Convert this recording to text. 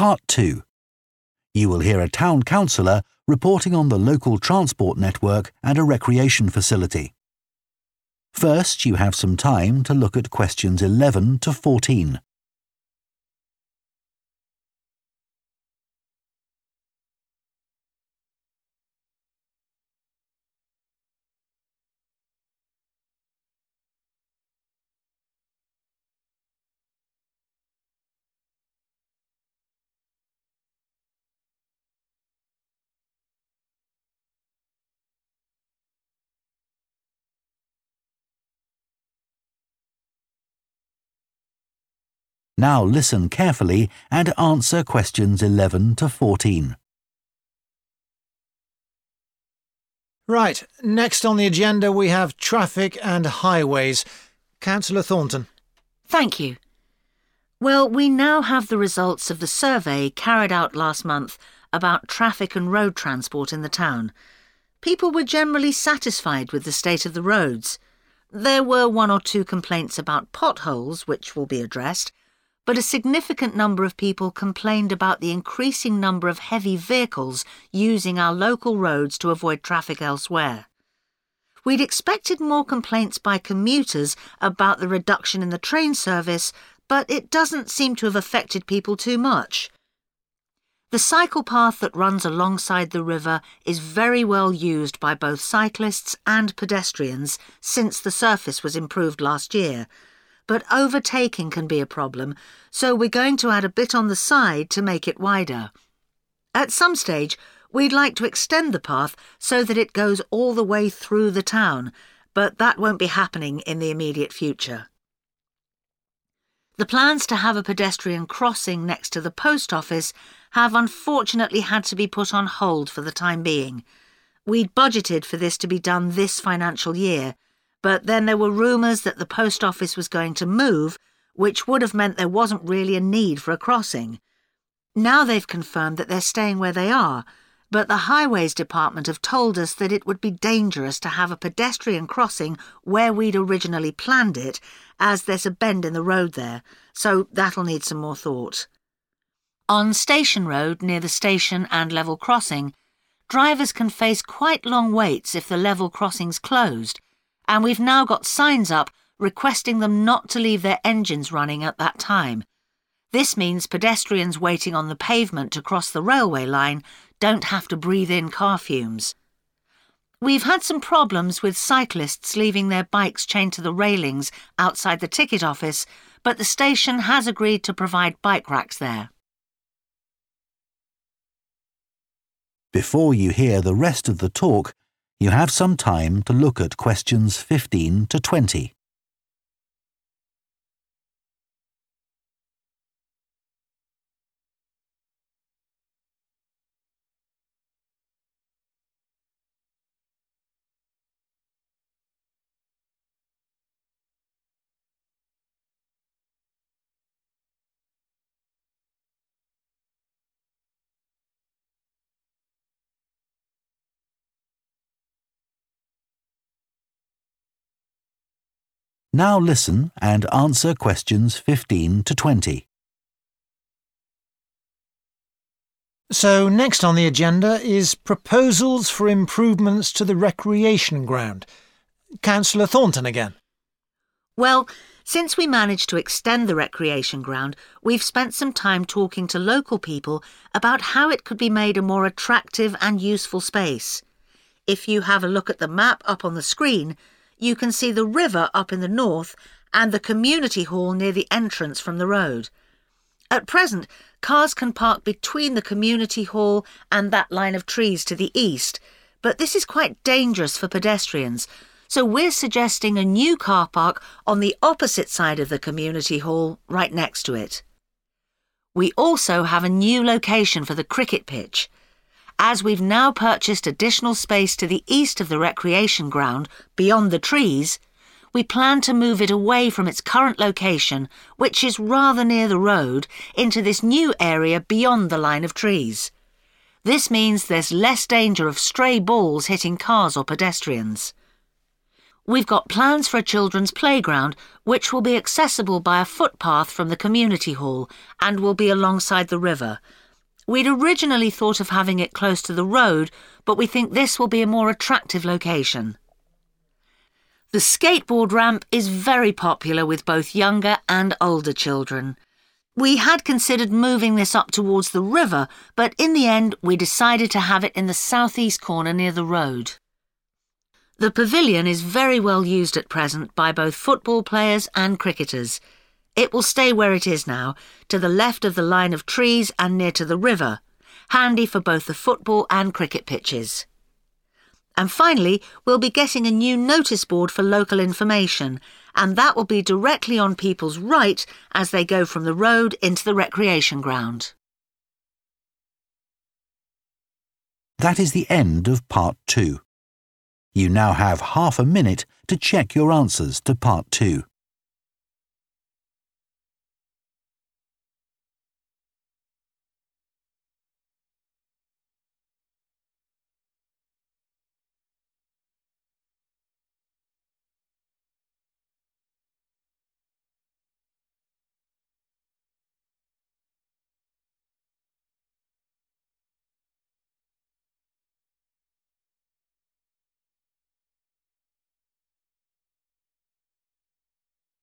Part 2. You will hear a town councillor reporting on the local transport network and a recreation facility. First, you have some time to look at questions 11 to 14. Now listen carefully and answer questions 11 to 14. Right, next on the agenda we have traffic and highways. Councillor Thornton. Thank you. Well, we now have the results of the survey carried out last month about traffic and road transport in the town. People were generally satisfied with the state of the roads. There were one or two complaints about potholes, which will be addressed, but a significant number of people complained about the increasing number of heavy vehicles using our local roads to avoid traffic elsewhere. We'd expected more complaints by commuters about the reduction in the train service, but it doesn't seem to have affected people too much. The cycle path that runs alongside the river is very well used by both cyclists and pedestrians since the surface was improved last year, but overtaking can be a problem, so we're going to add a bit on the side to make it wider. At some stage, we'd like to extend the path so that it goes all the way through the town, but that won't be happening in the immediate future. The plans to have a pedestrian crossing next to the post office have unfortunately had to be put on hold for the time being. We'd budgeted for this to be done this financial year, but then there were rumours that the post office was going to move, which would have meant there wasn't really a need for a crossing. Now they've confirmed that they're staying where they are, but the Highways Department have told us that it would be dangerous to have a pedestrian crossing where we'd originally planned it, as there's a bend in the road there, so that'll need some more thought. On Station Road, near the station and level crossing, drivers can face quite long waits if the level crossing's closed, and we've now got signs up requesting them not to leave their engines running at that time. This means pedestrians waiting on the pavement to cross the railway line don't have to breathe in car fumes. We've had some problems with cyclists leaving their bikes chained to the railings outside the ticket office, but the station has agreed to provide bike racks there. Before you hear the rest of the talk, you have some time to look at questions 15 to 20. Now listen and answer questions 15 to 20. So, next on the agenda is proposals for improvements to the recreation ground. Councillor Thornton again. Well, since we managed to extend the recreation ground, we've spent some time talking to local people about how it could be made a more attractive and useful space. If you have a look at the map up on the screen, you can see the river up in the north and the community hall near the entrance from the road. At present, cars can park between the community hall and that line of trees to the east, but this is quite dangerous for pedestrians, so we're suggesting a new car park on the opposite side of the community hall, right next to it. We also have a new location for the cricket pitch. As we've now purchased additional space to the east of the recreation ground, beyond the trees, we plan to move it away from its current location, which is rather near the road, into this new area beyond the line of trees. This means there's less danger of stray balls hitting cars or pedestrians. We've got plans for a children's playground which will be accessible by a footpath from the community hall and will be alongside the river. We'd originally thought of having it close to the road, but we think this will be a more attractive location. The skateboard ramp is very popular with both younger and older children. We had considered moving this up towards the river, but in the end we decided to have it in the southeast corner near the road. The pavilion is very well used at present by both football players and cricketers. It will stay where it is now, to the left of the line of trees and near to the river, handy for both the football and cricket pitches. And finally, we'll be getting a new notice board for local information, and that will be directly on people's right as they go from the road into the recreation ground. That is the end of part two. You now have half a minute to check your answers to part two.